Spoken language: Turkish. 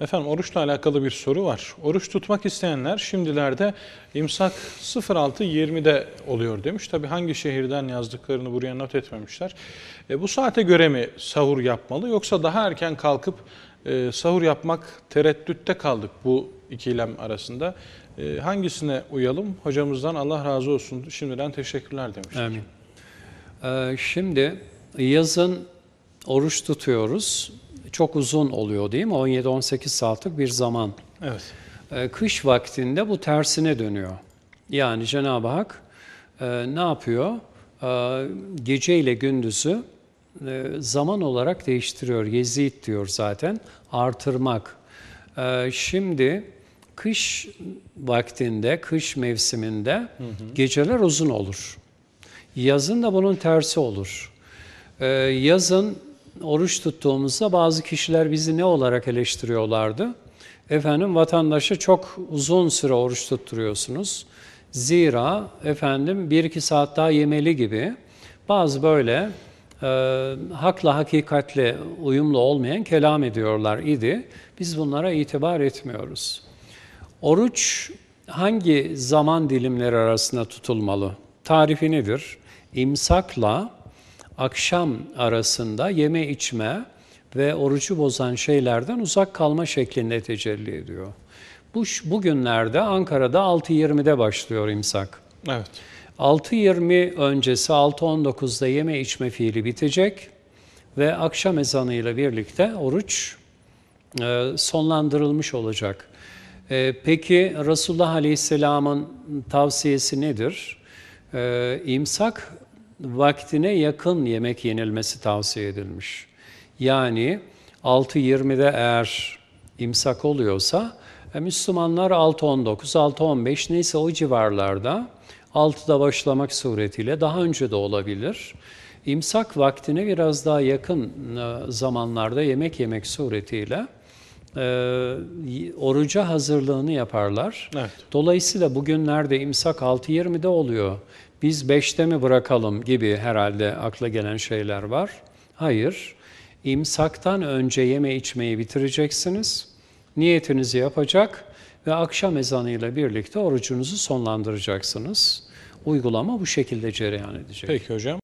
Efendim oruçla alakalı bir soru var. Oruç tutmak isteyenler şimdilerde imsak 06.20'de oluyor demiş. Tabi hangi şehirden yazdıklarını buraya not etmemişler. E, bu saate göre mi sahur yapmalı yoksa daha erken kalkıp e, sahur yapmak tereddütte kaldık bu ikilem arasında. E, hangisine uyalım? Hocamızdan Allah razı olsun. Şimdiden teşekkürler demiş. Amin. Ee, şimdi yazın oruç tutuyoruz. Çok uzun oluyor değil mi? 17-18 saatlik bir zaman. Evet. Ee, kış vaktinde bu tersine dönüyor. Yani Cenab-ı Hak e, ne yapıyor? E, gece ile gündüzü e, zaman olarak değiştiriyor. Yezid diyor zaten. Artırmak. E, şimdi kış vaktinde, kış mevsiminde hı hı. geceler uzun olur. Yazın da bunun tersi olur. Ee, yazın oruç tuttuğumuzda bazı kişiler bizi ne olarak eleştiriyorlardı? Efendim vatandaşı çok uzun süre oruç tutturuyorsunuz. Zira efendim bir iki saat daha yemeli gibi bazı böyle e, hakla hakikatle uyumlu olmayan kelam ediyorlar idi. Biz bunlara itibar etmiyoruz. Oruç hangi zaman dilimleri arasında tutulmalı? Tarifi nedir? İmsakla akşam arasında yeme içme ve orucu bozan şeylerden uzak kalma şeklinde tecelli ediyor. Bu bugünlerde Ankara'da 6.20'de başlıyor imsak. Evet. 6.20 öncesi 6.19'da yeme içme fiili bitecek ve akşam ezanıyla birlikte oruç e, sonlandırılmış olacak. E, peki Resulullah Aleyhisselam'ın tavsiyesi nedir? E, imsak vaktine yakın yemek yenilmesi tavsiye edilmiş. Yani 6.20'de eğer imsak oluyorsa e, Müslümanlar 6.19, 6.15 neyse o civarlarda 6'da başlamak suretiyle daha önce de olabilir. İmsak vaktine biraz daha yakın e, zamanlarda yemek yemek suretiyle e, oruca hazırlığını yaparlar. Evet. Dolayısıyla bugünlerde imsak 6.20'de oluyor biz beşte mi bırakalım gibi herhalde akla gelen şeyler var. Hayır, imsaktan önce yeme içmeyi bitireceksiniz, niyetinizi yapacak ve akşam ezanıyla birlikte orucunuzu sonlandıracaksınız. Uygulama bu şekilde cereyan edecek. Peki hocam.